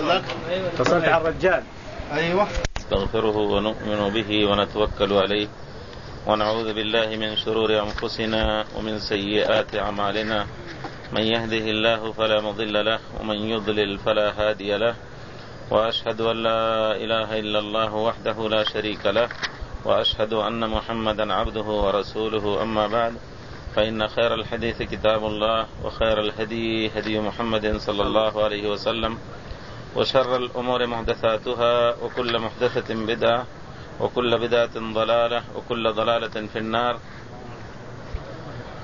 قال اتصلت على الرجال. ايوه نستغفره ونؤمن به ونتوكل عليه ونعوذ بالله من شرور أنفسنا ومن سيئات أعمالنا. من يهده الله فلا مضل له ومن يضلل فلا هادي له. وأشهد أن لا إله إلا الله وحده لا شريك له. وأشهد أن محمدا عبده ورسوله. أما بعد فإن خير الحديث كتاب الله وخير الهدي هدي محمد صلى الله عليه وسلم. وشر الأمور محدثاتها وكل محدثة بدعة وكل بدعة ضلالة وكل ضلالة في النار.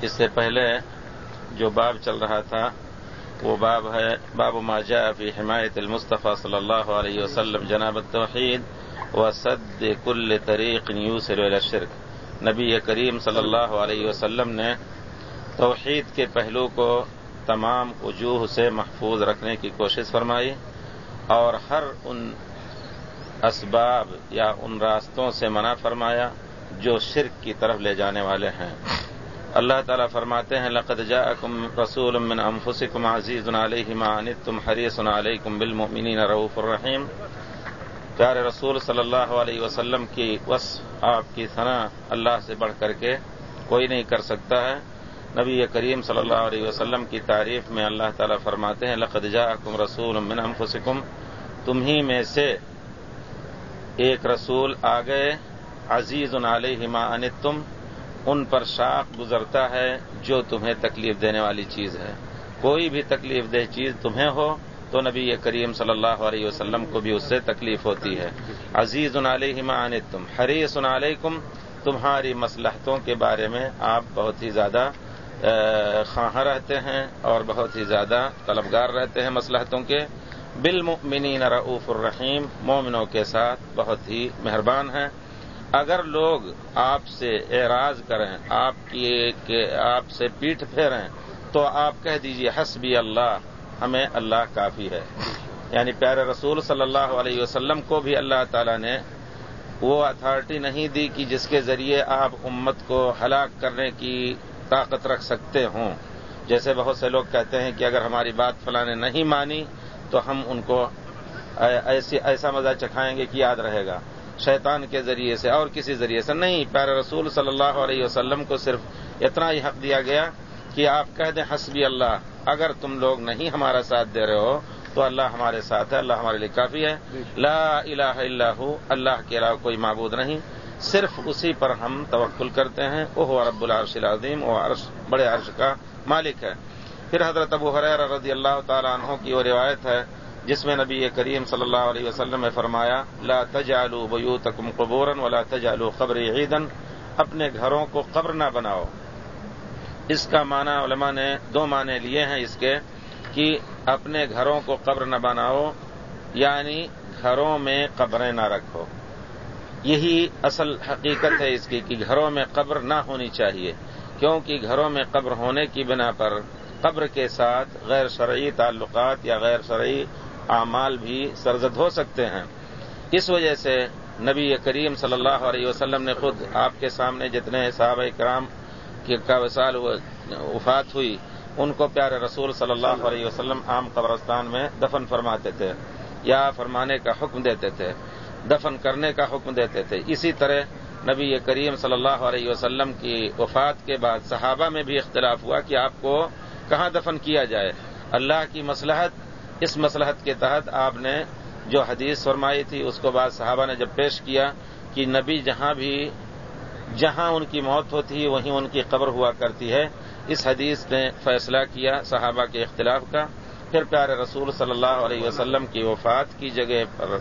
اس سے پہلے جو باب چل رہا تھا، وہ باب ہے، باب ما جاء فی حمایت المصطفیٰ صلی اللہ علیہ وسلم جناب التوحید و صد کل طریق یوسر الشرک نبی کریم صلی اللہ علیہ وسلم نے توحید کے پہلو کو تمام وجوہ سے محفوظ رکھنے کی کوشش فرمائی۔ اور ہر ان اسباب یا ان راستوں سے منع فرمایا جو شرک کی طرف لے جانے والے ہیں۔ اللہ تعالیٰ فرماتے ہیں، لقد جاءکم رسول من انفسکم عزیز علیہ ما عنتم حریص علیکم بالمؤمنین رؤوف الرحیم پیارے رسول صلی اللہ علیہ وسلم کی وس آپ کی ثنا اللہ سے بڑھ کر کے کوئی نہیں کر سکتا ہے۔ نبی کریم صلی اللہ علیہ وسلم کی تعریف میں اللہ تعالیٰ فرماتے ہیں، لقد جاءکم رسول من انفسکم تمہیں میں سے ایک رسول آ گئے، عزیز علیہ ما انتم، ان پر شاق گزرتا ہے جو تمہیں تکلیف دینے والی چیز ہے۔ کوئی بھی تکلیف دہ چیز تمہیں ہو تو نبی کریم صلی اللہ علیہ وسلم کو بھی اس سے تکلیف ہوتی ہے۔ عزیز علیہ ما انتم، حریص علیکم، تمہاری مسلحتوں کے بارے میں آپ بہت ہی زیادہ خواہاں رہتے ہیں اور بہت ہی زیادہ طلبگار رہتے ہیں مسلحتوں کے۔ بالمؤمنین رعوف الرحیم، مومنوں کے ساتھ بہت ہی مہربان ہیں۔ اگر لوگ آپ سے اعراض کریں، آپ کی آپ سے پیٹ پھیریں، تو آپ کہہ دیجیے، حسبی اللہ، ہمیں اللہ کافی ہے۔ یعنی پیارے رسول صلی اللہ علیہ وسلم کو بھی اللہ تعالی نے وہ اتھارٹی نہیں دی کہ جس کے ذریعے آپ امت کو ہلاک کرنے کی طاقت رکھ سکتے ہوں۔ جیسے بہت سے لوگ کہتے ہیں کہ اگر ہماری بات فلاں نے نہیں مانی تو ہم ان کو ایسی ایسا مزہ چکھائیں گے کہ یاد رہے گا۔ شیطان کے ذریعے سے اور کسی ذریعے سے نہیں۔ پیارے رسول صلی اللہ علیہ وسلم کو صرف اتنا ہی حق دیا گیا کہ آپ کہہ دیں، حسبی اللہ، اگر تم لوگ نہیں ہمارا ساتھ دے رہے ہو، تو اللہ ہمارے ساتھ ہے، اللہ ہمارے لیے کافی ہے۔ لا الہ الا ہو، اللہ کے علاوہ کوئی معبود نہیں۔ صرف اسی پر ہم توکل کرتے ہیں۔ وہ رب العرش العظیم، وہ عرش بڑے عرش کا مالک ہے۔ پھر حضرت ابو حریر رضی اللہ تعالیٰ عنہ کی وہ روایت ہے، جس میں نبی کریم صلی اللہ علیہ وسلم نے فرمایا، لا تجالو بیوتکم قبورا ولا تجالو قبر عیدن، اپنے گھروں کو قبر نہ بناؤ۔ اس کا معنی علماء نے دو معنی لیے ہیں اس کے، کہ اپنے گھروں کو قبر نہ بناؤ یعنی گھروں میں قبریں نہ رکھو۔ یہی اصل حقیقت ہے اس کی، کہ گھروں میں قبر نہ ہونی چاہیے، کیونکہ گھروں میں قبر ہونے کی بنا پر قبر کے ساتھ غیر شرعی تعلقات یا غیر شرعی اعمال بھی سرزد ہو سکتے ہیں۔ اس وجہ سے نبی کریم صلی اللہ علیہ وسلم نے خود آپ کے سامنے جتنے صحابہ کرام کی کا وسال وفات ہوئی، ان کو پیارے رسول صلی اللہ علیہ وسلم عام قبرستان میں دفن فرماتے تھے یا فرمانے کا حکم دیتے تھے، دفن کرنے کا حکم دیتے تھے۔ اسی طرح نبی کریم صلی اللہ علیہ وسلم کی وفات کے بعد صحابہ میں بھی اختلاف ہوا کہ آپ کو کہاں دفن کیا جائے؟ اللہ کی مسلحت اس مسلحت کے تحت آپ نے جو حدیث فرمائی تھی، اس کو بعد صحابہ نے جب پیش کیا کہ نبی جہاں بھی، جہاں ان کی موت ہوتی ہے، وہیں ان کی قبر ہوا کرتی ہے۔ اس حدیث نے فیصلہ کیا صحابہ کے اختلاف کا۔ پھر پیارے رسول صلی اللہ علیہ وسلم کی وفات کی جگہ پر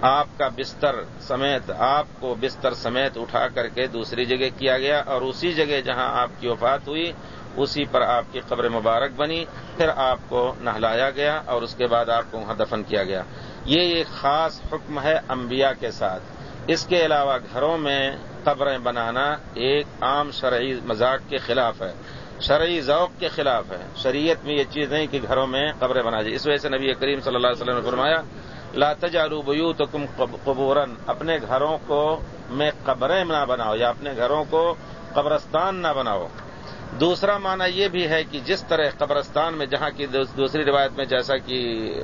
آپ کا بستر سمیت، آپ کو بستر سمیت اٹھا کر کے دوسری جگہ کیا گیا اور اسی جگہ جہاں آپ کی وفات ہوئی، اسی پر آپ کی قبر مبارک بنی، پھر آپ کو نہلایا گیا اور اس کے بعد آپ کو وہاں دفن کیا گیا۔ یہ ایک خاص حکم ہے انبیاء کے ساتھ۔ اس کے علاوہ گھروں میں قبریں بنانا ایک عام شرعی مذاق کے خلاف ہے۔ شرعی ذوق کے خلاف ہے۔ شریعت میں یہ چیز نہیں کہ گھروں میں قبریں بنا جائے اس وجہ سے نبی کریم صلی اللہ علیہ وسلم نے فرمایا لا تجالو بیوتکم قبورن اپنے گھروں کو میں قبریں نہ بناؤ، یا اپنے گھروں کو قبرستان نہ بناؤ۔ دوسرا معنی یہ بھی ہے کہ جس طرح قبرستان میں جہاں کی دوسری روایت میں جیسا کہ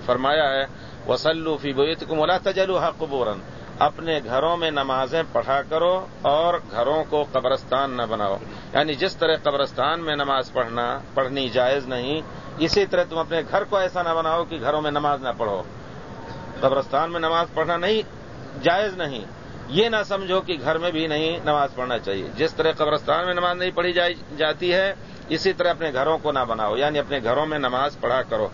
فرمایا ہے وسلو فی بویت کو ملا تجلو قبورن اپنے گھروں میں نمازیں پڑھا کرو اور گھروں کو قبرستان نہ بناؤ۔ یعنی جس طرح قبرستان میں نماز پڑھنا پڑھنی جائز نہیں، اسی طرح تم اپنے گھر کو ایسا نہ بناؤ کہ گھروں میں نماز نہ پڑھو۔ قبرستان میں نماز پڑھنا نہیں، جائز نہیں۔ یہ نہ سمجھو کہ گھر میں بھی نہیں نماز پڑھنا چاہیے۔ جس طرح قبرستان میں نماز نہیں پڑھی جاتی ہے، اسی طرح اپنے گھروں کو نہ بناؤ یعنی اپنے گھروں میں نماز پڑھا کرو۔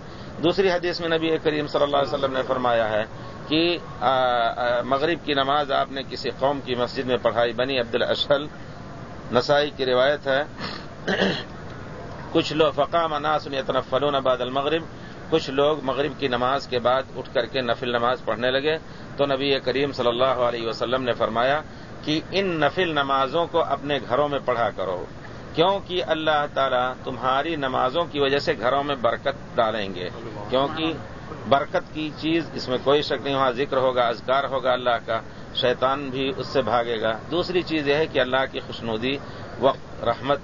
دوسری حدیث میں نبی کریم صلی اللہ علیہ وسلم نے فرمایا ہے کہ مغرب کی نماز آپ نے کسی قوم کی مسجد میں پڑھائی، بنی عبد الاشل نسائی کی روایت ہے۔ کچھ لوگ فقام اناس یتنفلون بعد المغرب۔ کچھ لوگ مغرب کی نماز کے بعد اٹھ کر کے نفل نماز پڑھنے لگے تو نبی کریم صلی اللہ علیہ وسلم نے فرمایا کہ ان نفل نمازوں کو اپنے گھروں میں پڑھا کرو، کیونکہ اللہ تعالیٰ تمہاری نمازوں کی وجہ سے گھروں میں برکت ڈالیں گے۔ کیونکہ برکت کی چیز اس میں کوئی شک نہیں، وہاں ذکر ہوگا، اذکار ہوگا اللہ کا، شیطان بھی اس سے بھاگے گا۔ دوسری چیز یہ ہے کہ اللہ کی خوشنودی، وقت، رحمت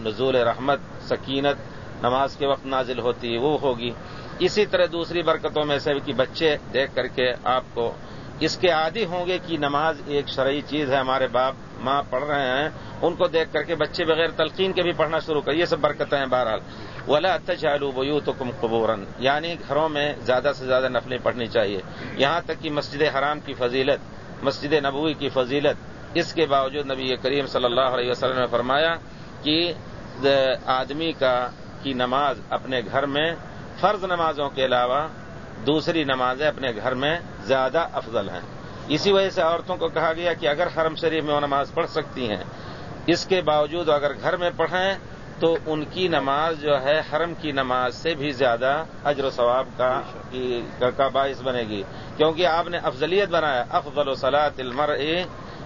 نزول رحمت، سکینت نماز کے وقت نازل ہوتی ہے وہ ہوگی۔ اسی طرح دوسری برکتوں میں سے کہ بچے دیکھ کر کے آپ کو اس کے عادی ہوں گے کہ نماز ایک شرعی چیز ہے، ہمارے باپ ماں پڑھ رہے ہیں، ان کو دیکھ کر کے بچے بغیر تلقین کے بھی پڑھنا شروع کر۔ یہ سب برکتیں ہیں بہرحال۔ ولا تجالو بو تو کم قبورن یعنی گھروں میں زیادہ سے زیادہ نفلیں پڑھنی چاہیے۔ یہاں تک کہ مسجد حرام کی فضیلت، مسجد نبوی کی فضیلت۔ اس کے باوجود نبی کریم صلی اللہ علیہ وسلم نے فرمایا کہ آدمی کا کی نماز اپنے گھر میں فرض نمازوں کے علاوہ دوسری نمازیں اپنے گھر میں زیادہ افضل ہیں۔ اسی وجہ سے عورتوں کو کہا گیا کہ اگر حرم شریف میں وہ نماز پڑھ سکتی ہیں، اس کے باوجود اگر گھر میں پڑھیں تو ان کی نماز جو ہے حرم کی نماز سے بھی زیادہ اجر و ثواب کا کا باعث بنے گی۔ کیونکہ آپ نے افضلیت بنایا، افضل و صلاحت المر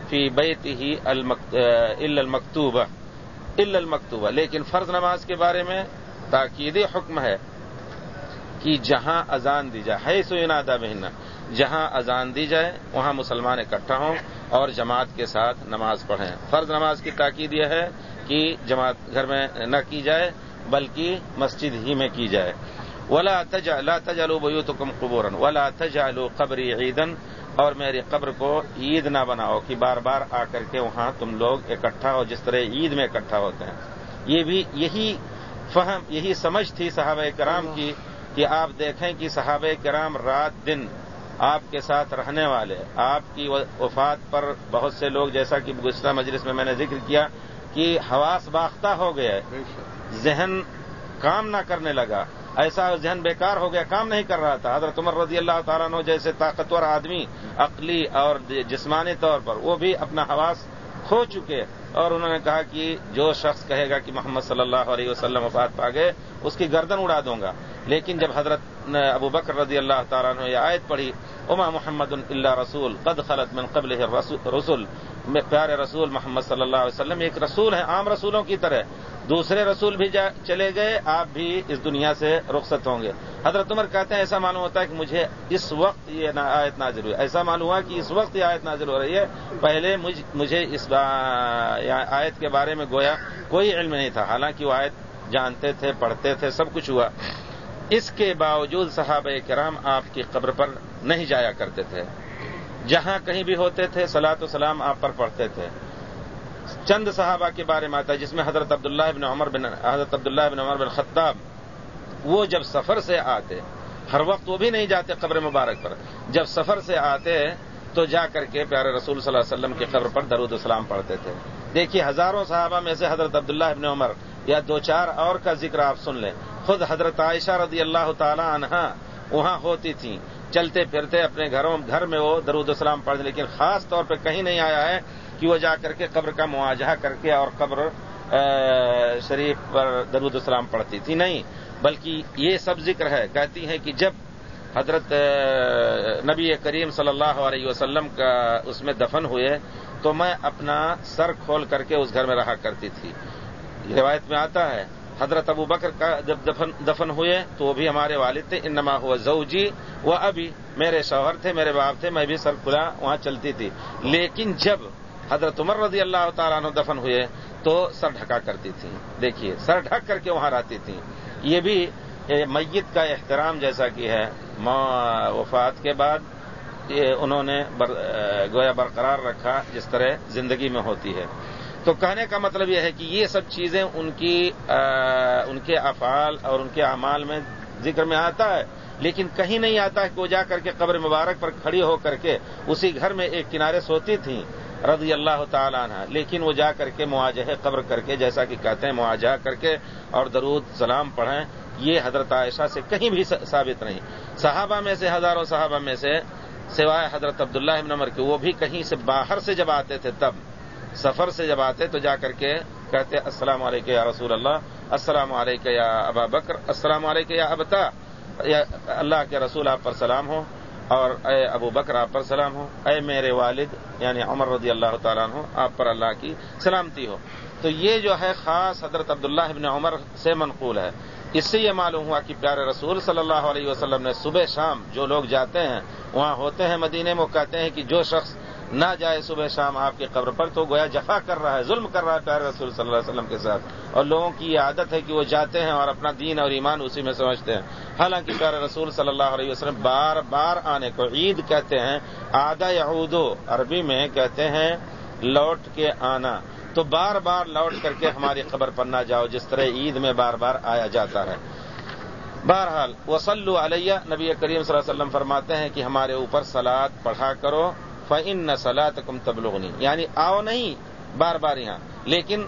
فی بیت ہی المکتوبہ المکتوبہ۔ لیکن فرض نماز کے بارے میں تاکید حکم ہے کہ جہاں اذان دی جائے، ہے سو انادا بہن جہاں اذان دی جائے، وہاں مسلمان اکٹھا ہوں اور جماعت کے ساتھ نماز پڑھیں۔ فرض نماز کی تاکید یہ ہے کہ جماعت گھر میں نہ کی جائے، بلکہ مسجد ہی میں کی جائے۔ ولا لا تجالو بیو تو کم قبورن ولا تجالو قبری عیدن اور میری قبر کو عید نہ بناؤ کہ بار بار آ کر کے وہاں تم لوگ اکٹھا ہو، جس طرح عید میں اکٹھا ہوتے ہیں۔ یہ بھی یہی فہم، یہی سمجھ تھی صحابہ کرام کی کہ آپ دیکھیں کہ صحابہ کرام رات دن آپ کے ساتھ رہنے والے، آپ کی وفات پر بہت سے لوگ، جیسا کہ گزشتہ مجلس میں میں نے ذکر کیا کہ حواس باختہ ہو گیا ذہن کام نہ کرنے لگا، ایسا ذہن بیکار ہو گیا، کام نہیں کر رہا تھا۔ حضرت عمر رضی اللہ تعالیٰ نے جیسے طاقتور آدمی، عقلی اور جسمانی طور پر، وہ بھی اپنا حواس کھو چکے۔ اور انہوں نے کہا کہ جو شخص کہے گا کہ محمد صلی اللہ علیہ وسلم وفات پا گئے، اس کی گردن اڑا دوں گا۔ لیکن جب حضرت ابو بکر رضی اللہ تعالیٰ نے یہ آیت پڑھی، اما محمد اللہ رسول، قد خلط من قبل رسول، میں پیارے رسول محمد صلی اللہ علیہ وسلم، ایک رسول ہے عام رسولوں کی طرح۔ دوسرے رسول بھی چلے گئے، آپ بھی اس دنیا سے رخصت ہوں گے۔ حضرت عمر کہتے ہیں، ایسا معلوم ہوتا ہے کہ مجھے اس وقت یہ آیت نازل ہوئی ایسا معلوم ہوا کہ اس وقت یہ آیت نازل ہو رہی ہے۔ پہلے مجھے اس آیت کے بارے میں گویا کوئی علم نہیں تھا۔ حالانکہ وہ آیت جانتے تھے، پڑھتے تھے، سب کچھ ہوا۔ اس کے باوجود صحابہ کرام آپ کی قبر پر نہیں جایا کرتے تھے۔ جہاں کہیں بھی ہوتے تھے سلاۃ و سلام آپ پر پڑھتے تھے۔ چند صحابہ کے بارے میں آتا ہے، جس میں حضرت عبداللہ ابن عمر بن، حضرت عبداللہ ابن عمر بن خطاب، وہ جب سفر سے آتے، ہر وقت وہ بھی نہیں جاتے قبر مبارک پر۔ جب سفر سے آتے، تو جا کر کے پیارے رسول صلی اللہ علیہ وسلم کی قبر پر درود السلام پڑھتے تھے۔ دیکھیے، ہزاروں صحابہ میں سے حضرت عبداللہ ابن عمر یا دو چار اور کا ذکر آپ سن لیں۔ خود حضرت عائشہ رضی اللہ تعالی عنہا وہاں ہوتی تھیں۔ چلتے پھرتے اپنے گھروں گھر میں وہ درود السلام پڑھ لیکن خاص طور پہ کہیں نہیں آیا ہے کہ وہ جا کر کے قبر کا مواجہ کر کے اور قبر شریف پر درود السلام پڑھتی تھی۔ نہیں، بلکہ یہ سب ذکر ہے۔ کہتی ہیں کہ جب حضرت نبی کریم صلی اللہ علیہ وسلم کا اس میں دفن ہوئے تو میں اپنا سر کھول کر کے اس گھر میں رہا کرتی تھی۔ روایت میں آتا ہے، حضرت ابو بکر کا جب دفن دفن ہوئے تو وہ بھی ہمارے والد تھے، انما ہوا زوجی وہ ابھی میرے شوہر تھے، میرے باپ تھے، میں بھی سر کھلا وہاں چلتی تھی۔ لیکن جب حضرت عمر رضی اللہ تعالیٰ عنہ دفن ہوئے تو سر ڈھکا کرتی تھیں۔ دیکھیے، سر ڈھک کر کے وہاں رہتی تھیں۔ یہ بھی میت کا احترام جیسا کہ ہے۔ وفات کے بعد انہوں نے گویا برقرار رکھا، جس طرح زندگی میں ہوتی ہے۔ تو کہنے کا مطلب یہ ہے کہ یہ سب چیزیں ان کی ان کے افعال اور ان کے اعمال میں ذکر میں آتا ہے، لیکن کہیں نہیں آتا ہے کہ وہ جا کر کے قبر مبارک پر کھڑی ہو کر کے اسی گھر میں ایک کنارے سوتی تھیں، رضی اللہ تعالیٰ عنہ، لیکن وہ جا کر کے مواجہ قبر کر کے، جیسا کہ کہتے ہیں، مواجہ کر کے اور درود، سلام پڑھیں، یہ حضرت عائشہ سے کہیں بھی ثابت نہیں۔ صحابہ میں سے، ہزاروں صحابہ میں سے، سوائے حضرت عبداللہ ابن عمر کے، وہ بھی کہیں سے باہر سے جب آتے تھے تب سفر سے جب آتے تو جا کر کے کہتے، السلام علیکم یا رسول اللہ، السلام علیکم یا ابا بکر، السلام علیکم یا ابتا، یا اللہ کے رسول آپ پر سلام ہو، اور اے ابو بکر آپ پر سلام ہو، اے میرے والد یعنی عمر رضی اللہ تعالیٰ ہو آپ پر اللہ کی سلامتی ہو۔ تو یہ جو ہے خاص حضرت عبداللہ ابن عمر سے منقول ہے۔ اس سے یہ معلوم ہوا کہ پیارے رسول صلی اللہ علیہ وسلم نے صبح شام جو لوگ جاتے ہیں، وہاں ہوتے ہیں مدینے میں، وہ کہتے ہیں کہ جو شخص نہ جائے صبح شام آپ کی قبر پر تو گویا جفا کر رہا ہے، ظلم کر رہا ہے پیارے رسول صلی اللہ علیہ وسلم کے ساتھ۔ اور لوگوں کی یہ عادت ہے کہ وہ جاتے ہیں اور اپنا دین اور ایمان اسی میں سمجھتے ہیں۔ حالانکہ پیارے رسول صلی اللہ علیہ وسلم بار بار آنے کو عید کہتے ہیں، آدھا یعودو عربی میں کہتے ہیں، لوٹ کے آنا۔ تو بار بار لوٹ کر کے ہماری خبر پر نہ جاؤ، جس طرح عید میں بار بار آیا جاتا ہے۔ بہرحال وسلو علیہ نبی کریم صلی اللہ علیہ وسلم فرماتے ہیں کہ ہمارے اوپر سلاد پڑھا کرو۔ فن نہ سلاد کم تبلغنی یعنی آؤ نہیں بار بار یہاں۔ لیکن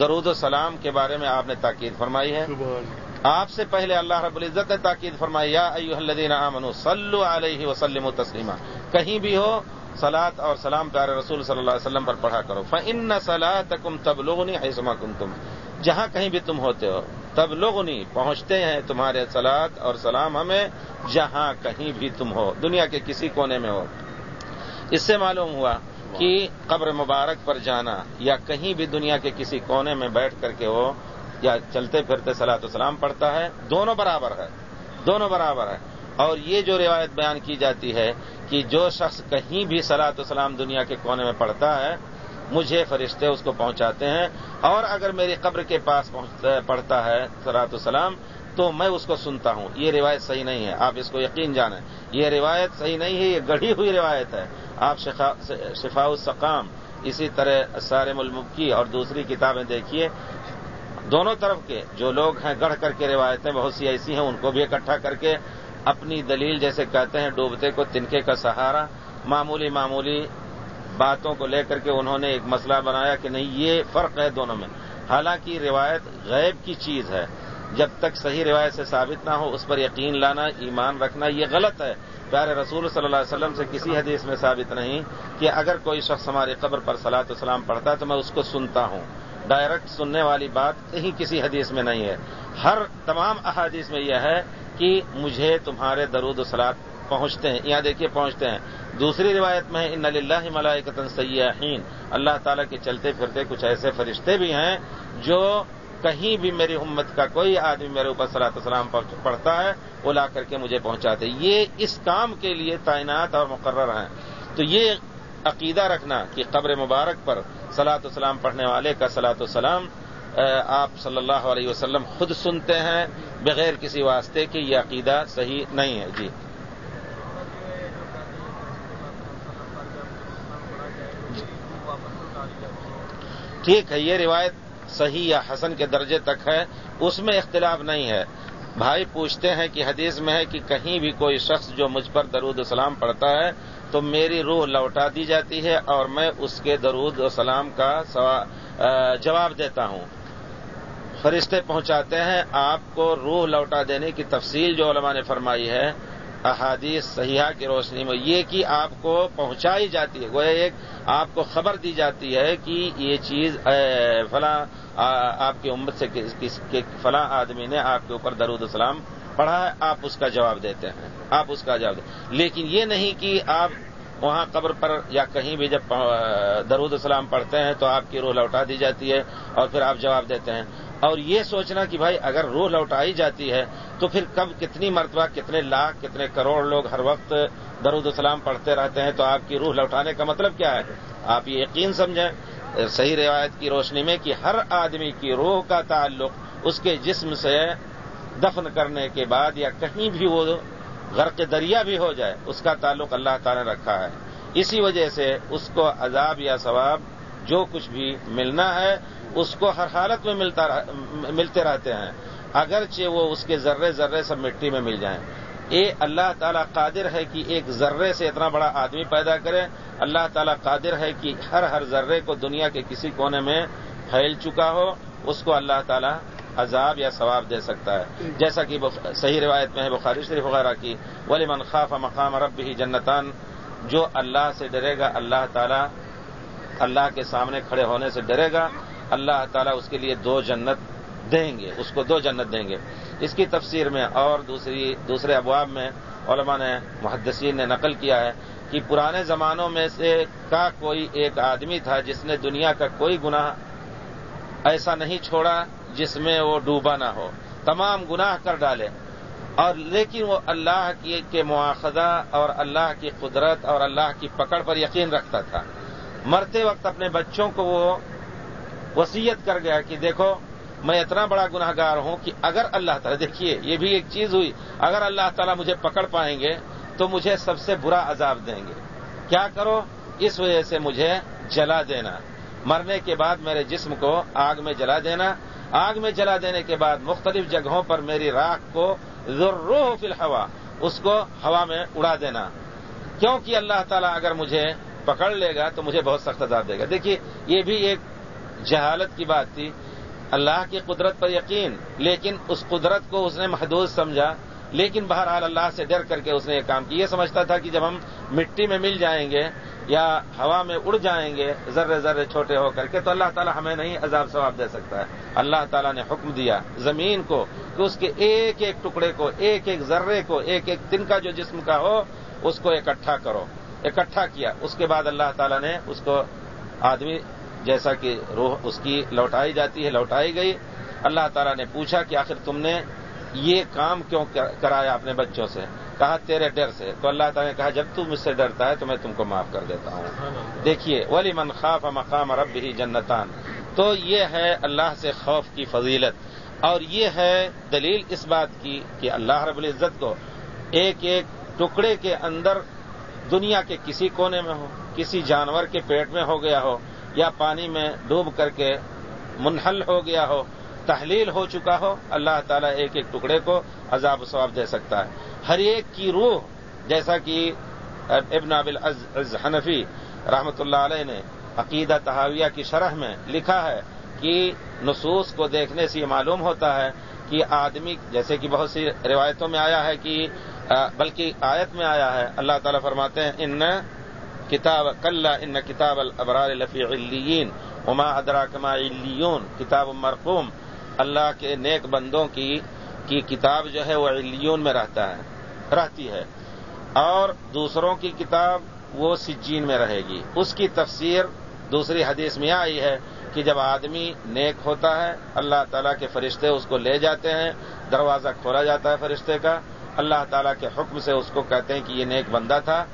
درود و سلام کے بارے میں آپ نے تاکید فرمائی ہے۔ آپ سے پہلے اللہ رب العزت نے تاکید فرمائی یا الدین امن صلو علیہ وسلم و تسلیمہ کہیں بھی ہو سلاد اور سلام پیارے رسول صلی اللہ علیہ وسلم پر پڑھا کرو۔ فن سلاد کم تب لوگنی حسما کم تم جہاں کہیں بھی تم ہوتے ہو تب لوگنی پہنچتے ہیں تمہارے سلاد اور سلام ہمیں جہاں کہیں بھی تم ہو۔ دنیا کے کسی کونے میں ہو۔ اس سے معلوم ہوا کہ قبر مبارک پر جانا یا کہیں بھی دنیا کے کسی کونے میں بیٹھ کر کے ہو یا چلتے پھرتے سلاۃ وسلام پڑتا ہے، دونوں برابر ہے، دونوں برابر ہے۔ اور یہ جو روایت بیان کی جاتی ہے کہ جو شخص کہیں بھی سلاۃ وسلام دنیا کے کونے میں پڑتا ہے، مجھے فرشتے اس کو پہنچاتے ہیں اور اگر میری قبر کے پاس پڑھتا ہے سلاۃ السلام تو میں اس کو سنتا ہوں۔ یہ روایت صحیح نہیں ہے۔ آپ اس کو یقین جانیں۔ یہ روایت صحیح نہیں ہے، یہ گڑھی ہوئی روایت ہے۔ آپ شفا السقام، اسی طرح سارے ملمکی اور دوسری کتابیں دیکھیے۔ دونوں طرف کے جو لوگ ہیں، گڑھ کر کے روایتیں بہت سی ایسی ہیں، ان کو بھی اکٹھا کر کے اپنی دلیل جیسے کہتے ہیں، ڈوبتے کو تنکے کا سہارا۔ معمولی معمولی باتوں کو لے کر کے انہوں نے ایک مسئلہ بنایا کہ نہیں، یہ فرق ہے دونوں میں۔ حالانکہ روایت غیب کی چیز ہے۔ جب تک صحیح روایت سے ثابت نہ ہو، اس پر یقین لانا، ایمان رکھنا، یہ غلط ہے۔ پیارے رسول صلی اللہ علیہ وسلم سے کسی حدیث میں ثابت نہیں کہ اگر کوئی شخص ہماری قبر پر سلاۃ السلام پڑھتا ہے تو میں اس کو سنتا ہوں۔ ڈائریکٹ سننے والی بات کہیں کسی حدیث میں نہیں ہے۔ ہر تمام احادیث میں یہ ہے کہ مجھے تمہارے درود و سلاد پہنچتے ہیں۔ یہاں دیکھیے پہنچتے ہیں۔ دوسری روایت میں ان اللہ ملائکتن سیاحین اللہ تعالیٰ کے چلتے پھرتے کچھ ایسے فرشتے بھی ہیں جو کہیں بھی میری امت کا کوئی آدمی میرے اوپر صلاح السلام پڑھتا ہے، وہ لا کر کے مجھے پہنچاتے یہ اس کام کے لیے تعینات اور مقرر ہیں۔ تو یہ عقیدہ رکھنا کہ قبر مبارک پر سلاۃ السلام پڑھنے والے کا سلاۃ السلام آپ صلی اللہ علیہ وسلم خود سنتے ہیں بغیر کسی واسطے کہ یہ عقیدہ صحیح نہیں ہے۔ جی۔ ٹھیک ہے، یہ روایت صحیح یا حسن کے درجے تک ہے، اس میں اختلاف نہیں ہے۔ بھائی پوچھتے ہیں کہ حدیث میں ہے کہ کہیں بھی کوئی شخص جو مجھ پر درود السلام پڑھتا ہے، تو میری روح لوٹا دی جاتی ہے اور میں اس کے درود السلام کا جواب دیتا ہوں۔ فرشتے پہنچاتے ہیں، آپ کو روح لوٹا دینے کی تفصیل جو علماء نے فرمائی ہے احادیث صحیحہ کی روشنی میں یہ کہ آپ کو پہنچائی جاتی ہے، گویا ایک آپ کو خبر دی جاتی ہے کہ یہ چیز فلاں آپ کی امت سے فلاں آدمی نے آپ کے اوپر درود السلام پڑھا ہے، آپ اس کا جواب دیتے ہیں، آپ اس کا جواب دیں لیکن یہ نہیں کہ آپ وہاں قبر پر یا کہیں بھی جب درود السلام پڑھتے ہیں تو آپ کی روح لوٹا دی جاتی ہے اور پھر آپ جواب دیتے ہیں۔ اور یہ سوچنا کہ بھائی اگر روح لوٹائی جاتی ہے تو پھر کب کتنی مرتبہ کتنے لاکھ کتنے کروڑ لوگ ہر وقت درود السلام پڑھتے رہتے ہیں تو آپ کی روح لوٹانے کا مطلب کیا ہے؟ آپ یہ یقین سمجھیں، صحیح روایت کی روشنی میں کہ ہر آدمی کی روح کا تعلق اس کے جسم سے دفن کرنے کے بعد یا کہیں بھی وہ غرق دریا بھی ہو جائے، اس کا تعلق اللہ تعالی نے رکھا ہے۔ اسی وجہ سے اس کو عذاب یا ثواب جو کچھ بھی ملنا ہے، اس کو ہر حالت میں ملتا ملتے رہتے ہیں۔ اگرچہ وہ اس کے ذرے ذرے سب مٹی میں مل جائیں۔ اے اللہ تعالیٰ قادر ہے کہ ایک ذرے سے اتنا بڑا آدمی پیدا کرے۔ اللہ تعالیٰ قادر ہے کہ ہر ہر ذرے کو دنیا کے کسی کونے میں پھیل چکا ہو، اس کو اللہ تعالیٰ عذاب یا ثواب دے سکتا ہے۔ جیسا کہ صحیح روایت میں ہے، بخاری شریف وغیرہ کی ولی من خاف مقام رب ہی جنتان، جو اللہ سے ڈرے گا، اللہ تعالیٰ اللہ کے سامنے کھڑے ہونے سے ڈرے گا، اللہ تعالیٰ اس کے لیے دو جنت دیں گے، اس کو دو جنت دیں گے۔ اس کی تفسیر میں اور دوسری، دوسرے ابواب میں علماء نے، محدثین نے نقل کیا ہے کہ پرانے زمانوں میں سے کا کوئی ایک آدمی تھا جس نے دنیا کا کوئی گناہ ایسا نہیں چھوڑا جس میں وہ ڈوبا نہ ہو، تمام گناہ کر ڈالے۔ اور لیکن وہ اللہ کی کے مواخذہ اور اللہ کی قدرت اور اللہ کی پکڑ پر یقین رکھتا تھا۔ مرتے وقت اپنے بچوں کو وہ وسیعت کر گیا کہ دیکھو، میں اتنا بڑا گناہ گار ہوں کہ اگر اللہ تعالیٰ دیکھیے، یہ بھی ایک چیز ہوئی۔ اگر اللہ تعالیٰ مجھے پکڑ پائیں گے تو مجھے سب سے برا عذاب دیں گے۔ کیا کرو؟ اس وجہ سے مجھے جلا دینا۔ مرنے کے بعد میرے جسم کو آگ میں جلا دینا۔ آگ میں جلا دینے کے بعد مختلف جگہوں پر میری راکھ کو ضرور فی الحوا، اس کو ہوا میں اڑا دینا۔ کیونکہ اللہ تعالیٰ اگر مجھے پکڑ لے گا تو مجھے بہت سخت عذاب دے گا۔ دیکھیے، یہ بھی ایک جہالت کی بات تھی۔ اللہ کی قدرت پر یقین، لیکن اس قدرت کو اس نے محدود سمجھا۔ لیکن بہرحال اللہ سے ڈر کر کے اس نے یہ کام کیا۔ یہ سمجھتا تھا کہ جب ہم مٹی میں مل جائیں گے یا ہوا میں اڑ جائیں گے ذرے ذرے چھوٹے ہو کر کے، تو اللہ تعالیٰ ہمیں نہیں عذاب ثواب دے سکتا ہے۔ اللہ تعالیٰ نے حکم دیا زمین کو کہ اس کے ایک ایک ٹکڑے کو، ایک ایک ذرے کو، ایک ایک دن کا جو جسم کا ہو، اس کو اکٹھا کرو۔ اکٹھا کیا۔ اس کے بعد اللہ تعالیٰ نے اس کو آدمی جیسا کہ روح اس کی لوٹائی جاتی ہے، لوٹائی گئی۔ اللہ تعالیٰ نے پوچھا کہ آخر تم نے یہ کام کیوں کرایا اپنے بچوں سے؟ کہا، تیرے ڈر سے. تو اللہ تعالیٰ نے کہا، جب تم مجھ سے ڈرتا ہے تو میں تم کو معاف کر دیتا ہوں۔ دیکھیے ولی من خاف مقام رب ہی جنتان۔ تو یہ ہے اللہ سے خوف کی فضیلت۔ اور یہ ہے دلیل اس بات کی کہ اللہ رب العزت کو ایک ایک ٹکڑے کے اندر دنیا کے کسی کونے میں ہو، کسی جانور کے پیٹ میں ہو گیا ہو، یا پانی میں ڈوب کر کے منحل ہو گیا ہو تحلیل ہو چکا ہو، اللہ تعالیٰ ایک ایک ٹکڑے کو عذاب و ثواب دے سکتا ہے۔ ہر ایک کی روح، جیسا کہ ابن ابل حنفی رحمۃ اللہ علیہ نے عقیدہ تحاویہ کی شرح میں لکھا ہے کہ نصوص کو دیکھنے سے یہ معلوم ہوتا ہے کہ آدمی، جیسے کہ بہت سی روایتوں میں آیا ہے کہ بلکہ آیت میں آیا ہے، اللہ تعالیٰ فرماتے ہیں، ان کتاب کل ان کتاب البرار لفی علین عما ادرا کما علیون، کتاب مرقوم اللہ کے نیک بندوں کی کی کتاب جو ہے وہ علیون میں رہتا ہے، رہتی ہے۔ اور دوسروں کی کتاب وہ سجین میں رہے گی۔ اس کی تفسیر دوسری حدیث میں آئی ہے کہ جب آدمی نیک ہوتا ہے، اللہ تعالیٰ کے فرشتے اس کو لے جاتے ہیں، دروازہ کھولا جاتا ہے فرشتے کا۔ اللہ تعالیٰ کے حکم سے اس کو کہتے ہیں کہ یہ نیک بندہ تھا،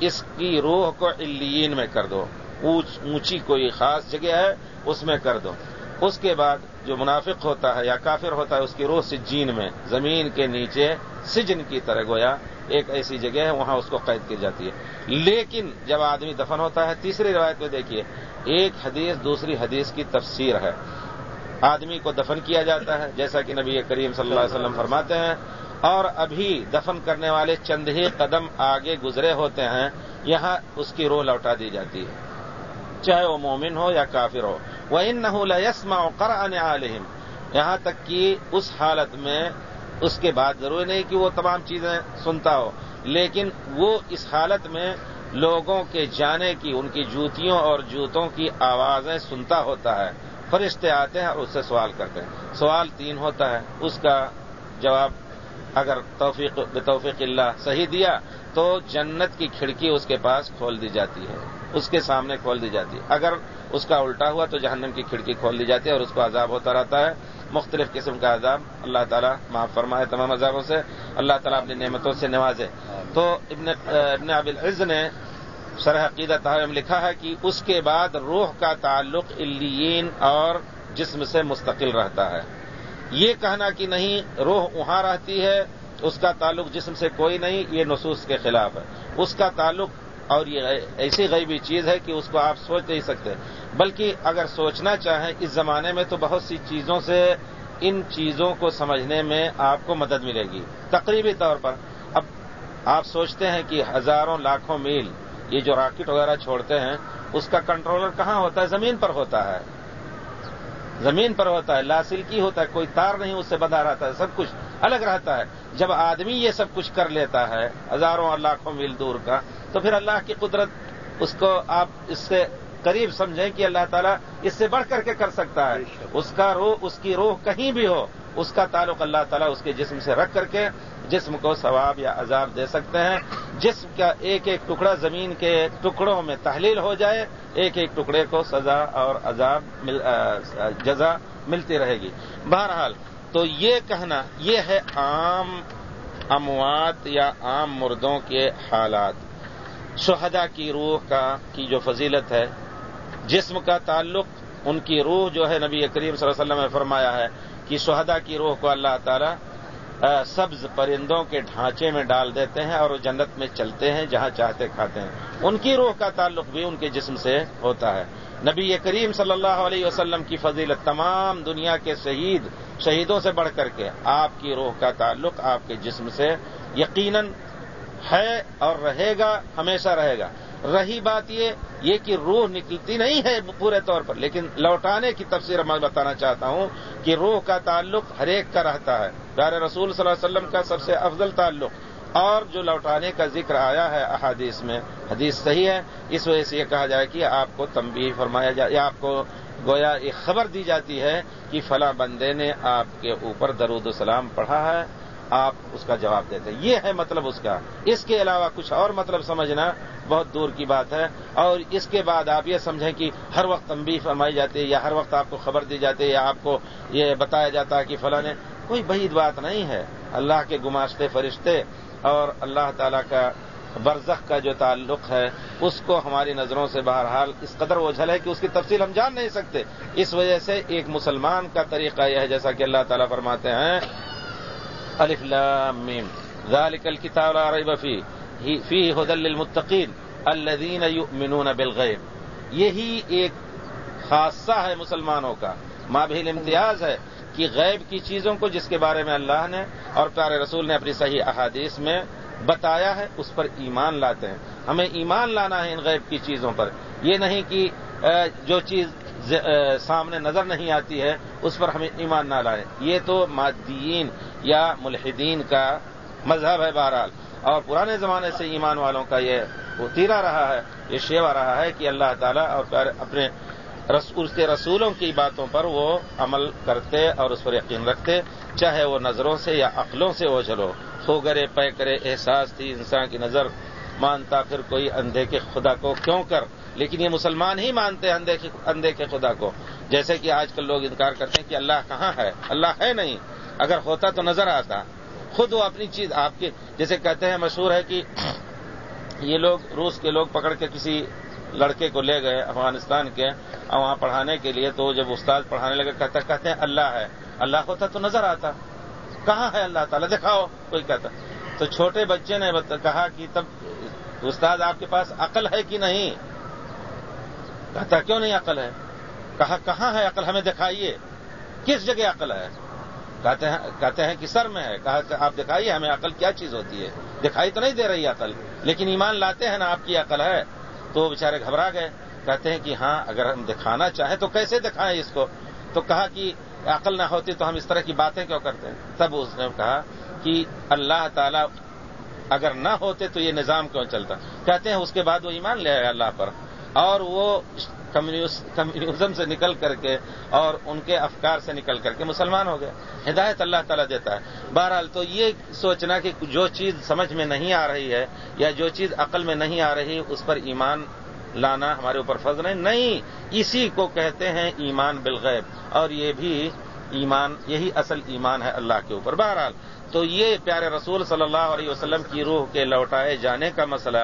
اس کی روح کو علیین میں کر دو۔ اونچی کوئی خاص جگہ ہے، اس میں کر دو۔ اس کے بعد جو منافق ہوتا ہے یا کافر ہوتا ہے، اس کی روح سجین میں، زمین کے نیچے سجن کی طرح گویا ایک ایسی جگہ ہے، وہاں اس کو قید کی جاتی ہے۔ لیکن جب آدمی دفن ہوتا ہے، تیسری روایت میں دیکھیے، ایک حدیث دوسری حدیث کی تفسیر ہے۔ آدمی کو دفن کیا جاتا ہے، جیسا کہ نبی کریم صلی اللہ علیہ وسلم فرماتے ہیں۔ اور ابھی دفن کرنے والے چند ہی قدم آگے گزرے ہوتے ہیں، یہاں اس کی روح لوٹا دی جاتی ہے۔ چاہے وہ مومن ہو یا کافر ہو وہ ان نہ یسما کر عالم یہاں تک کہ اس حالت میں اس کے بعد ضروری نہیں کہ وہ تمام چیزیں سنتا ہو، لیکن وہ اس حالت میں لوگوں کے جانے کی، ان کی جوتیوں اور جوتوں کی آوازیں سنتا ہوتا ہے۔ فرشتے آتے ہیں اور اس سے سوال کرتے ہیں۔ سوال تین ہوتا ہے۔ اس کا جواب اگر توفیق، بتوفیق اللہ صحیح دیا تو جنت کی کھڑکی اس کے پاس کھول دی جاتی ہے اس کے سامنے کھول دی جاتی ہے۔ اگر اس کا الٹا ہوا تو جہنم کی کھڑکی کھول دی جاتی ہے اور اس کو عذاب ہوتا رہتا ہے۔ مختلف قسم کا عذاب۔ اللہ تعالیٰ معاف فرمائے تمام عذابوں سے۔ اللہ تعالیٰ اپنی نعمتوں سے نوازے۔ تو ابن ابن العز نے شرح عقیدہ تعلیم لکھا ہے کہ اس کے بعد روح کا تعلق الین اور جسم سے مستقل رہتا ہے۔ یہ کہنا کہ نہیں روح وہاں رہتی ہے اس کا تعلق جسم سے کوئی نہیں، یہ نصوص کے خلاف ہے۔ اس کا تعلق اور یہ ایسی غیبی چیز ہے کہ اس کو آپ سوچ نہیں سکتے۔ بلکہ اگر سوچنا چاہیں، اس زمانے میں تو بہت سی چیزوں سے ان چیزوں کو سمجھنے میں آپ کو مدد ملے گی۔ تقریبی طور پر، اب آپ سوچتے ہیں کہ ہزاروں لاکھوں میل یہ جو راکٹ وغیرہ چھوڑتے ہیں، اس کا کنٹرولر کہاں ہوتا ہے؟ زمین پر ہوتا ہے۔ زمین پر ہوتا ہے، لاسلکی ہوتا ہے، کوئی تار نہیں اس سے بندھا رہتا ہے، سب کچھ۔ الگ رہتا ہے۔ جب آدمی یہ سب کچھ کر لیتا ہے ہزاروں اور لاکھوں میل دور کا تو پھر اللہ کی قدرت اس کو آپ اس سے قریب سمجھیں کہ اللہ تعالیٰ اس سے بڑھ کر کے کر سکتا ہے۔ اس کا روح اس کی روح کہیں بھی ہو اس کا تعلق اللہ تعالیٰ اس کے جسم سے رکھ کر کے جسم کو ثواب یا عذاب دے سکتے ہیں۔ جسم کا ایک ایک ٹکڑا زمین کے ٹکڑوں میں تحلیل ہو جائے ایک ایک ٹکڑے کو سزا اور عذاب مل جزا ملتی رہے گی۔ بہرحال تو یہ کہنا، یہ ہے عام اموات یا عام مردوں کے حالات۔ شہدا کی روح کا، کی جو فضیلت ہے، جسم کا تعلق، ان کی روح جو ہے نبی کریم صلی اللہ علیہ وسلم نے فرمایا ہے کہ شہدا کی روح کو اللہ تعالیٰ سبز پرندوں کے ڈھانچے میں ڈال دیتے ہیں اور وہ جنت میں چلتے ہیں جہاں چاہتے کھاتے ہیں۔ ان کی روح کا تعلق بھی ان کے جسم سے ہوتا ہے۔ نبی کریم صلی اللہ علیہ وسلم کی فضیلت تمام دنیا کے شہید، شہیدوں سے بڑھ کر کے آپ کی روح کا تعلق آپ کے جسم سے یقیناً ہے اور رہے گا، ہمیشہ رہے گا۔ رہی بات یہ یہ کہ روح نکلتی نہیں ہے پورے طور پر، لیکن لوٹانے کی تفسیر میں بتانا چاہتا ہوں کہ روح کا تعلق ہر ایک کا رہتا ہے۔ پیارے رسول صلی اللہ علیہ وسلم کا سب سے افضل تعلق اور جو لوٹانے کا ذکر آیا ہے احادیث میں، حدیث صحیح ہے، اس وجہ سے یہ کہا جائے کہ آپ کو تمبی فرمایا جائے یا آپ کو گویا ایک خبر دی جاتی ہے کہ فلاں بندے نے آپ کے اوپر درود السلام پڑھا ہے، آپ اس کا جواب دیتے ہیں۔ یہ ہے مطلب اس کا۔ اس کے علاوہ کچھ اور مطلب سمجھنا بہت دور کی بات ہے۔ اور اس کے بعد آپ یہ سمجھیں کہ ہر وقت تنبیہ فرمائی جاتی ہے یا ہر وقت آپ کو خبر دی جاتی ہے یا آپ کو یہ بتایا جاتا ہے کہ فلاں نے، کوئی بعید بات نہیں ہے۔ اللہ کے گماشتے فرشتے اور اللہ تعالی کا برزخ کا جو تعلق ہے، اس کو ہماری نظروں سے بہرحال اس قدر اوجھل ہے کہ اس کی تفصیل ہم جان نہیں سکتے۔ اس وجہ سے ایک مسلمان کا طریقہ یہ ہے، جیسا کہ اللہ تعالیٰ فرماتے ہیں، الف لام میم، ذالک الكتاب لا ریب فیہ فیہ هدى للمتقین، الذین یؤمنون بالغیب۔ یہی ایک خاصہ ہے مسلمانوں کا۔ ما بھی امتیاز ہے کہ غیب کی چیزوں کو جس کے بارے میں اللہ نے اور پیارے رسول نے اپنی صحیح احادیث میں بتایا ہے، اس پر ایمان لاتے ہیں۔ ہمیں ایمان لانا ہے ان غیب کی چیزوں پر۔ یہ نہیں کہ جو چیز سامنے نظر نہیں آتی ہے، اس پر ہمیں ایمان نہ لائیں۔ یہ تو مادین یا ملحدین کا مذہب ہے بہرحال۔ اور پرانے زمانے سے ایمان والوں کا یہ تیرا رہا ہے، یہ شیوا رہا ہے کہ اللہ تعالیٰ اور اپنے اس کے رسولوں کی باتوں پر وہ عمل کرتے اور اس پر یقین رکھتے، چاہے وہ نظروں سے یا عقلوں سے وہ چلو۔ ہو گرے، پے کرے، احساس تھی انسان کی نظر۔ مانتا پھر کوئی اندھے کے خدا کو کیوں کر؟ لیکن یہ مسلمان ہی مانتے ہیں اندھے کے خدا کو۔ جیسے کہ آج کل لوگ انکار کرتے ہیں کہ اللہ کہاں ہے؟ اللہ ہے نہیں۔ اگر ہوتا تو نظر آتا۔ خود وہ اپنی چیز آپ کے جیسے کہتے ہیں مشہور ہے کہ یہ لوگ، روس کے لوگ پکڑ کے کسی لڑکے کو لے گئے افغانستان کے وہاں پڑھانے کے لیے تو جب استاد پڑھانے لگے کہتے کہتے ہیں، اللہ ہے۔ اللہ ہوتا تو نظر آتا۔ کہاں ہے اللہ تعالیٰ؟ دکھاؤ، کوئی کہتا۔ تو چھوٹے بچے نے کہا کہ تب استاد آپ کے پاس عقل ہے کہ نہیں؟ کہتا، کیوں نہیں عقل ہے؟ کہا، کہاں ہے عقل؟ ہمیں دکھائیے۔ کس جگہ عقل ہے؟ کہتے ہیں کہتے ہیں کہ سر میں ہے۔ کہا کہ آپ دکھائیے، ہمیں عقل کیا چیز ہوتی ہے؟ دکھائی تو نہیں دے رہی عقل، لیکن ایمان لاتے ہیں نا، آپ کی عقل ہے۔ تو بےچارے گھبرا گئے، کہتے ہیں کہ ہاں اگر ہم دکھانا چاہیں تو کیسے دکھائیں اس کو؟ تو کہا کہ عقل نہ ہوتی تو ہم اس طرح کی باتیں کیوں کرتے ہیں؟ تب اس نے کہا کہ اللہ تعالیٰ اگر نہ ہوتے تو یہ نظام کیوں چلتا؟ کہتے ہیں اس کے بعد وہ ایمان لے آئے اللہ پر اور وہ کمیونزم سے نکل کر کے اور ان کے افکار سے نکل کر کے مسلمان ہو گئے۔ ہدایت اللہ تعالیٰ دیتا ہے۔ بہرحال تو یہ سوچنا کہ جو چیز سمجھ میں نہیں آ رہی ہے یا جو چیز عقل میں نہیں آ رہی، اس پر ایمان لانا ہمارے اوپر فرض نہیں۔ نہیں، اسی کو کہتے ہیں ایمان بالغیب۔ اور یہ بھی ایمان، یہی اصل ایمان ہے اللہ کے اوپر۔ بہرحال تو یہ پیارے رسول صلی اللہ علیہ وسلم کی روح کے لوٹائے جانے کا مسئلہ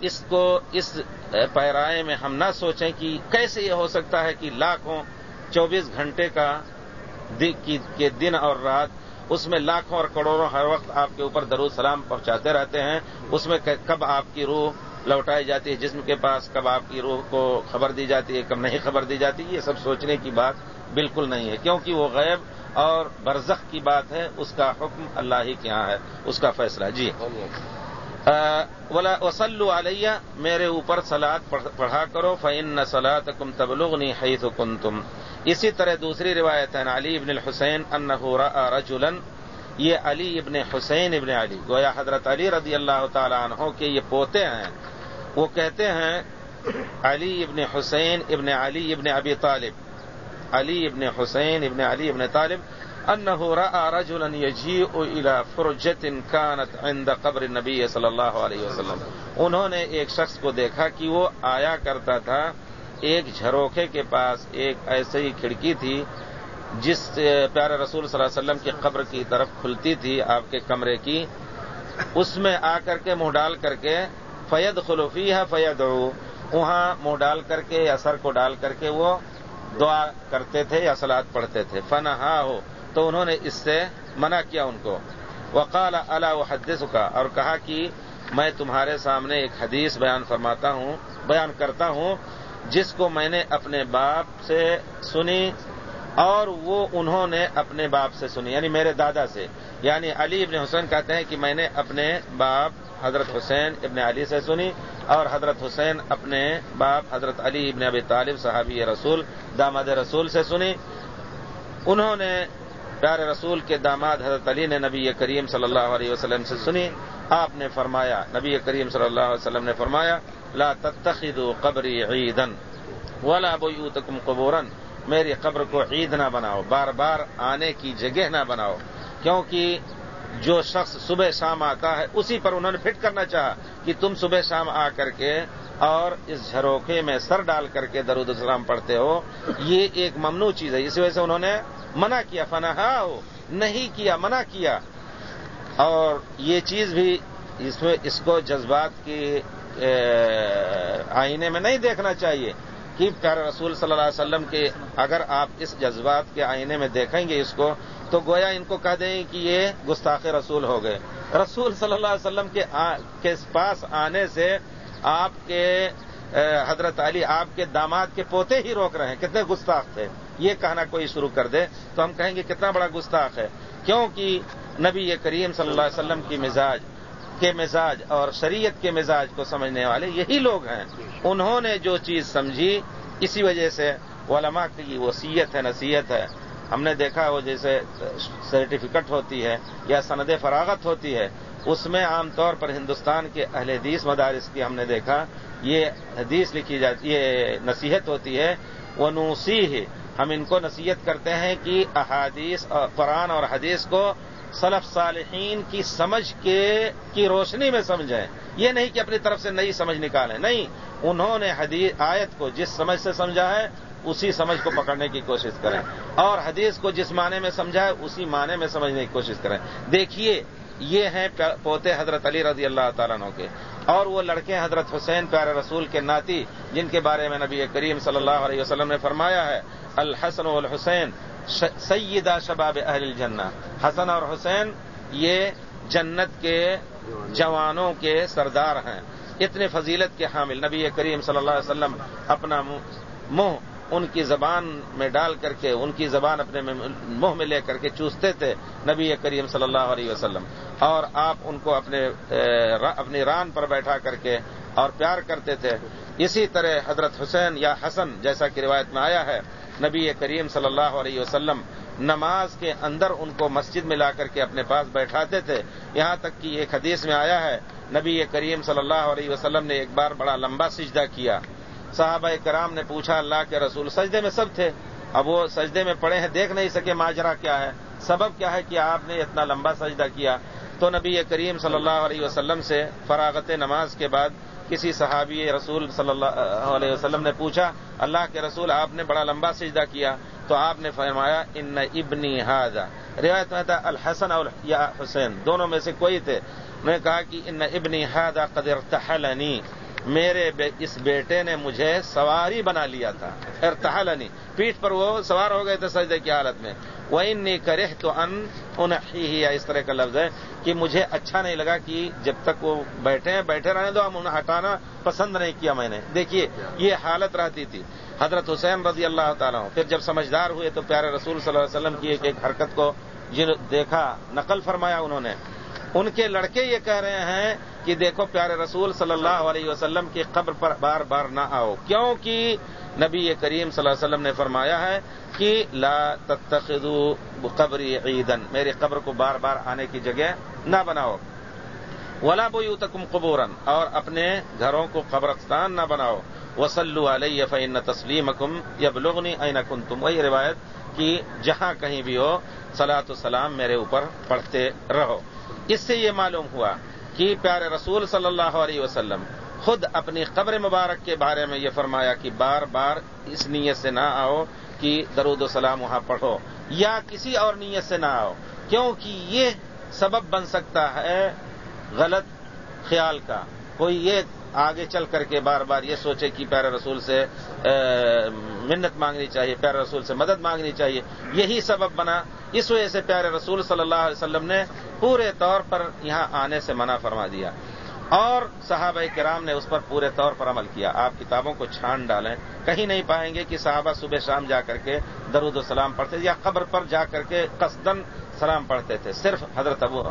اس کو، اس پیرائے میں ہم نہ سوچیں کہ کیسے یہ ہو سکتا ہے کہ لاکھوں چوبیس گھنٹے کا دن اور رات اس میں لاکھوں اور کروڑوں ہر وقت آپ کے اوپر درود سلام پہنچاتے رہتے ہیں، اس میں کب آپ کی روح لوٹائی جاتی ہے، جسم کے پاس کب آپ کی روح کو خبر دی جاتی ہے، کب نہیں خبر دی جاتی، یہ سب سوچنے کی بات بالکل نہیں ہے، کیونکہ وہ غیب اور برزخ کی بات ہے، اس کا حکم اللہ ہی کے یہاں ہے، اس کا فیصلہ جی۔ وسلو علیہ میرے اوپر سلاد پڑھا کرو فعن سلاد کم تبلغنی حیث کن تم اسی طرح دوسری روایت ہے، علی ابن الحسین رجولن یہ علی ابن حسین ابن علی، گویا حضرت علی رضی اللہ تعالیٰ عنہ کے یہ پوتے ہیں۔ وہ کہتے ہیں، علی ابن حسین ابن علی ابن ابی طالب۔ علی ابن حسین ابن علی ابن طالب۔ انه راى رجلا يجيء الى فرجه كانت عند قبر النبي صلی اللہ علیہ وسلم. انہوں نے ایک شخص کو دیکھا کہ وہ آیا کرتا تھا ایک جھروکے کے پاس، ایک ایسی ہی کھڑکی تھی جس پیارے رسول صلی اللہ علیہ وسلم کی قبر کی طرف کھلتی تھی، آپ کے کمرے کی۔ اس میں آ کر کے منہ ڈال کر کے فید خلوفی ہے فید وہاں منہ ڈال کر کے یا سر کو ڈال کر کے وہ دعا کرتے تھے یا سلاد پڑھتے تھے۔ فن ہو تو انہوں نے اس سے منع کیا ان کو۔ وقال اللہ و کا اور کہا کہ میں تمہارے سامنے ایک حدیث بیان فرماتا ہوں، بیان کرتا ہوں، جس کو میں نے اپنے باپ سے سنی اور وہ انہوں نے اپنے باپ سے سنی یعنی میرے دادا سے۔ یعنی علی ابن حسین کہتے ہیں کہ میں نے اپنے باپ حضرت حسین ابن علی سے سنی اور حضرت حسین اپنے باپ حضرت علی ابن ابی طالب، صحابی رسول، داماد رسول سے سنی۔ انہوں نے پیارے رسول کے داماد حضرت علی نے نبی کریم صلی اللہ علیہ وسلم سے سنی، آپ نے فرمایا، نبی کریم صلی اللہ علیہ وسلم نے فرمایا، لا تتخذوا قبری عیدن ولا بیوتکم قبورن میری قبر کو عید نہ بناؤ، بار بار آنے کی جگہ نہ بناؤ، کیونکہ جو شخص صبح شام آتا ہے، اسی پر انہوں نے فٹ کرنا چاہا کہ تم صبح شام آ کر کے اور اس جھروکے میں سر ڈال کر کے درود السلام پڑھتے ہو، یہ ایک ممنوع چیز ہے۔ اس وجہ سے انہوں نے منع کیا فنہا ہو نہیں کیا، منع کیا۔ اور یہ چیز بھی اس میں، اس کو جذبات کی آئینے میں نہیں دیکھنا چاہیے کہ پیارے رسول صلی اللہ علیہ وسلم کے، اگر آپ اس جذبات کے آئینے میں دیکھیں گے اس کو تو گویا ان کو کہہ دیں کہ یہ گستاخ رسول ہو گئے۔ رسول صلی اللہ علیہ وسلم کے پاس آنے سے آپ کے حضرت علی آپ کے داماد کے پوتے ہی روک رہے ہیں۔ کتنے گستاخ تھے۔ یہ کہنا کوئی شروع کر دے تو ہم کہیں گے کتنا بڑا گستاخ ہے۔ کیونکہ نبی کریم صلی اللہ علیہ وسلم کی مزاج، کے مزاج اور شریعت کے مزاج کو سمجھنے والے یہی لوگ ہیں۔ انہوں نے جو چیز سمجھی، اسی وجہ سے علماء کی وصیت ہے، نصیحت ہے۔ ہم نے دیکھا وہ جیسے سرٹیفکیٹ ہوتی ہے یا سند فراغت ہوتی ہے، اس میں عام طور پر ہندوستان کے اہل حدیث مدارس کی ہم نے دیکھا، یہ حدیث لکھی جاتی، یہ نصیحت ہوتی ہے وہ نوسی ہم ان کو نصیحت کرتے ہیں کہ احادیث، قرآن اور حدیث کو صلف صالحین کی سمجھ کے، کی روشنی میں سمجھیں۔ یہ نہیں کہ اپنی طرف سے نئی سمجھ نکالیں، نہیں۔ انہوں نے حدیث، آیت کو جس سمجھ سے سمجھا ہے اسی سمجھ کو پکڑنے کی کوشش کریں۔ اور حدیث کو جس معنی میں سمجھا ہے اسی معنی میں سمجھنے کی کوشش کریں۔ دیکھیے، یہ ہیں پوتے حضرت علی رضی اللہ تعالیٰ عنہ کے۔ اور وہ لڑکے حضرت حسین پیارے رسول کے ناتی، جن کے بارے میں نبی کریم صلی اللہ علیہ وسلم نے فرمایا ہے، الحسن والحسین سیدہ شباب اہل الجنہ۔ حسن اور حسین یہ جنت کے جوانوں کے سردار ہیں۔ اتنے فضیلت کے حامل نبی کریم صلی اللہ علیہ وسلم اپنا منہ ان کی زبان میں ڈال کر کے، ان کی زبان اپنے منہ میں لے کر کے چوستے تھے نبی کریم صلی اللہ علیہ وسلم۔ اور آپ ان کو اپنے اپنی ران پر بیٹھا کر کے اور پیار کرتے تھے۔ اسی طرح حضرت حسین یا حسن جیسا کہ روایت میں آیا ہے، نبی کریم صلی اللہ علیہ وسلم نماز کے اندر ان کو مسجد میں لا کر کے اپنے پاس بیٹھاتے تھے۔ یہاں تک کہ ایک حدیث میں آیا ہے، نبی کریم صلی اللہ علیہ وسلم نے ایک بار بڑا لمبا سجدہ کیا۔ صحابہ کرام نے پوچھا اللہ کے رسول، سجدے میں سب تھے؟ اب وہ سجدے میں پڑے ہیں، دیکھ نہیں سکے ماجرا کیا ہے۔ سبب کیا ہے کہ آپ نے اتنا لمبا سجدہ کیا؟ تو نبی کریم صلی اللہ علیہ وسلم سے فراغت نماز کے بعد کسی صحابی رسول صلی اللہ علیہ وسلم نے پوچھا، اللہ کے رسول، آپ نے بڑا لمبا سجدہ کیا؟ تو آپ نے فرمایا، ان ابنی ہاضا روایت میں تھا، الحسن اور یا حسین، دونوں میں سے کوئی تھے۔ انہوں نے کہا کہ ان ابنی ہاضا قدر تحلنی میرے اس بیٹے نے مجھے سواری بنا لیا تھا۔ ارتحلنی۔ پیٹھ پر وہ سوار ہو گئے تھے سجدے کی حالت میں۔ وہ ان کرے تو ان ہی اس طرح کا لفظ ہے کہ مجھے اچھا نہیں لگا کہ جب تک وہ بیٹھے ہیں، بیٹھے رہنے دو، ہم انہیں ہٹانا پسند نہیں کیا میں نے۔ دیکھیے، یہ حالت رہتی تھی۔ حضرت حسین رضی اللہ تعالیٰ پھر جب سمجھدار ہوئے تو پیارے رسول صلی اللہ علیہ وسلم کی ایک ایک حرکت کو دیکھا، نقل فرمایا انہوں نے۔ ان کے لڑکے یہ کہہ رہے ہیں کہ دیکھو پیارے رسول صلی اللہ علیہ وسلم کی قبر پر بار بار نہ آؤ۔ کیوں کہ نبی کریم صلی اللہ علیہ وسلم نے فرمایا ہے کہ لا تتخذوا قبری عیدن میری قبر کو بار بار آنے کی جگہ نہ بناؤ۔ ولا بیوتکم قبورن اور اپنے گھروں کو قبرستان نہ بناؤ۔ وسلو علیہ فین تسلیم کم یب لغنی این کن تم وہی روایت کہ جہاں کہیں بھی ہو سلاۃ السلام میرے اوپر پڑھتے رہو۔ اس سے یہ معلوم ہوا کہ پیارے رسول صلی اللہ علیہ وسلم، خود اپنی قبر مبارک کے بارے میں یہ فرمایا کہ بار بار اس نیت سے نہ آؤ کہ درود و سلام وہاں پڑھو، یا کسی اور نیت سے نہ آؤ، کیونکہ یہ سبب بن سکتا ہے غلط خیال کا۔ کوئی یہ آگے چل کر کے بار بار یہ سوچے کہ پیارے رسول سے منت مانگنی چاہیے، پیارے رسول سے مدد مانگنی چاہیے۔ یہی سبب بنا۔ اس وجہ سے پیارے رسول صلی اللہ علیہ وسلم نے پورے طور پر یہاں آنے سے منع فرما دیا۔ اور صحابہ کرام نے اس پر پورے طور پر عمل کیا۔ آپ کتابوں کو چھان ڈالیں۔ کہیں نہیں پائیں گے کہ صحابہ صبح شام جا کر کے درود و سلام پڑھتے یا قبر پر جا کر کے قصدن سلام پڑھتے تھے۔ صرف حضرت ابو